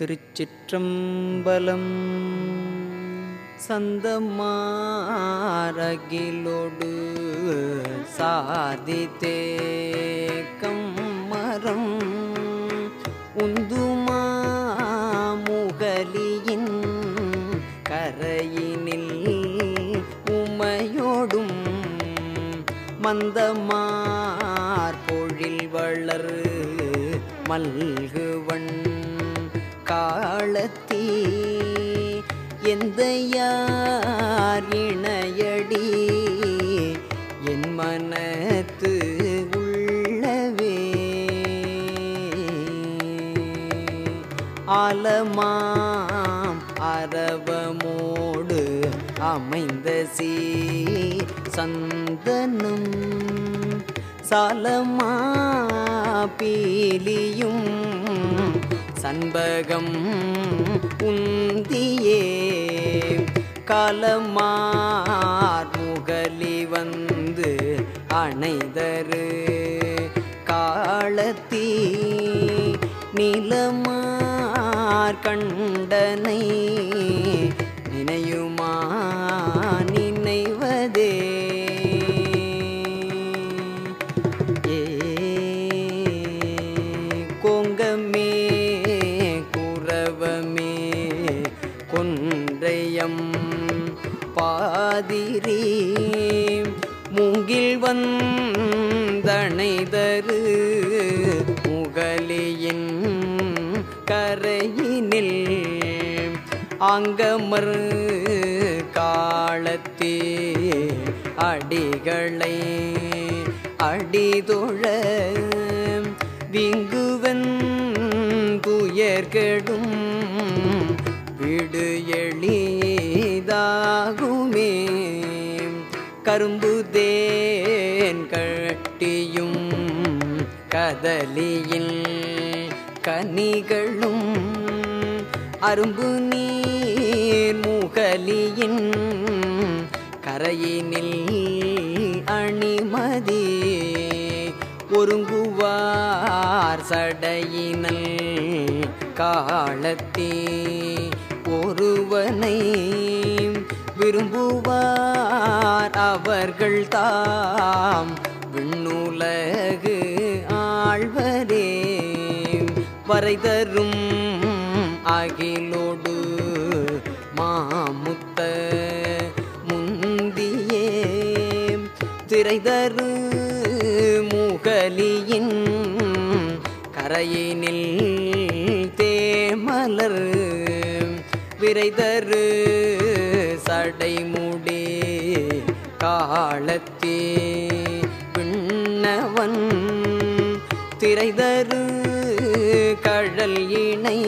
திருச்சிற்றம்பலம். சந்தமாரகிலோடு சாதிதேக்கம் மரம் உந்துமா முகலியின் கரையினில் உமையோடும். மந்தமார் பொழில் வளர் மல்குவன் காலத்தே. எந்த யார் இணையடி என் மனத்து உள்ளவே. ஆலமாம் அரவமோடு அமைந்த சீ சந்தனும் சாலமா பீலியும் சண்பகம் உந்தியே. கலமார் முகலி வந்து அணைதரு. காலத்தீ நிலமார் கண்டனை குரவமே கொன்றையம் பாதிரி. முகில் வந்தணைதரு முகலியின் கரையினில். அங்கமர் காலத்தே அடிகளை அடிதொழ. விங்குவன் துயர்கெடும் கரும்பு தேன் கட்டியும் கதலியில் கனிகளும் அரும்பு நீர் மூகலியின் கரையினில் அணிமதி ஒருங்குவார் சடையினல் காலத்தே ஒருவனை விரும்புவார். அவர்கள் தாம் விண்ணுலகு ஆழ்வரே வரைதரும் அகிலோடு மாமுத்த முந்தியே. திரைதரு முகலியின் கரையினில் தேமலர். விரைதரு சடைமுடே காலத்தே விண்ணவன் திரைதரு கழல் இணை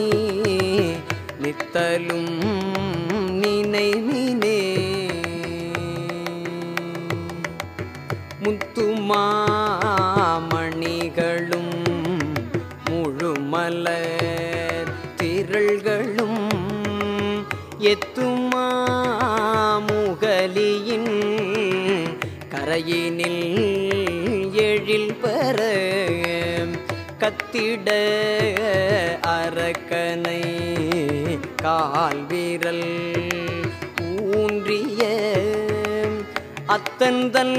நித்தலும் நினைவினே. முத்துமாமணிகளும் முழுமலர் திரள்களும் எத்துமா அறையினில் எழில் பெற கத்திட அரக்கனை கால் வீரல் ஊன்றிய அத்தந்தல்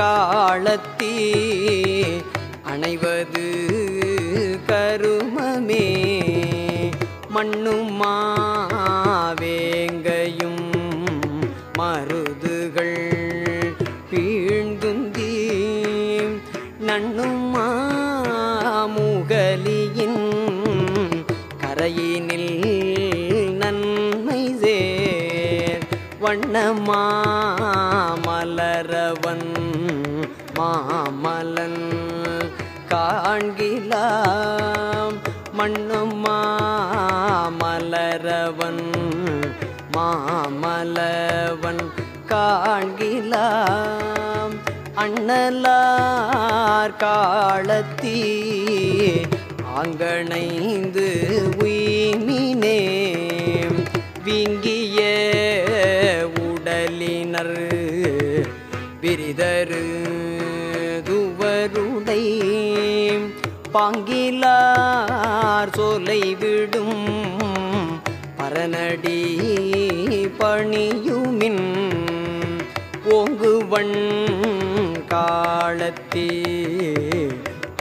காலத்தி அணைவது கருமமே. மண்ணுமா வேங்கையும் மருதுகள் வீழ்ந்துந்தி நண்ணுமா முகலியின் கரையினில் நன்மை சேர். வண்ணமா மலரவன் மாமலன் காண்கிலாம். மண்ணுமா மலரவன் மாமலவன் காண்கிலாம். அண்ணலார் காலத்தீ ஆங்கணைந்து உயிமினே விங்கிய உடலினர் விரிதரு துவருடை பாங்கிலார் சோலை விடும் பரநடி பணியுமின் ஓங்குவன் காலத்தே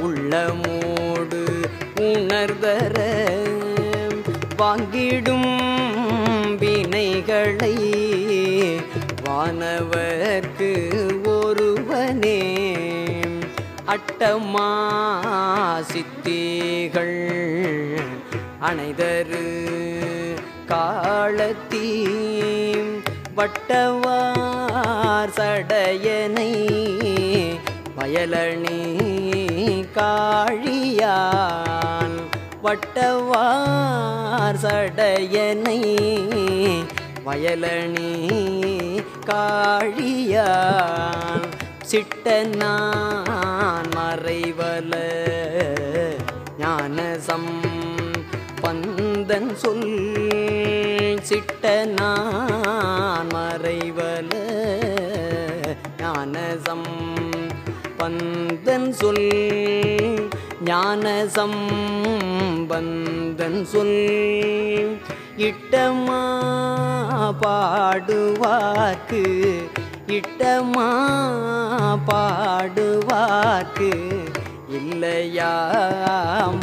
உள்ளமோடு உணர்தர வாங்கிடும் வினைகளை வானவர்க்கு ஒருவனே. அட்டமா சித்திகள் அனைதரு வட்டவா மார் சடையனை வயலணி காழியான். வட்டவார் சடையனை வயலணி காழியான். சிட்டனான் மறைவல ஞானசம் பந்தன் சொல் சிட்டனான். சம்பந்தன் சொல் ஞான சம்பந்தன் சொல். இட்டமா பாடுவார்க்கு இட்டமா பாடுவார்க்கு இல்லையாம்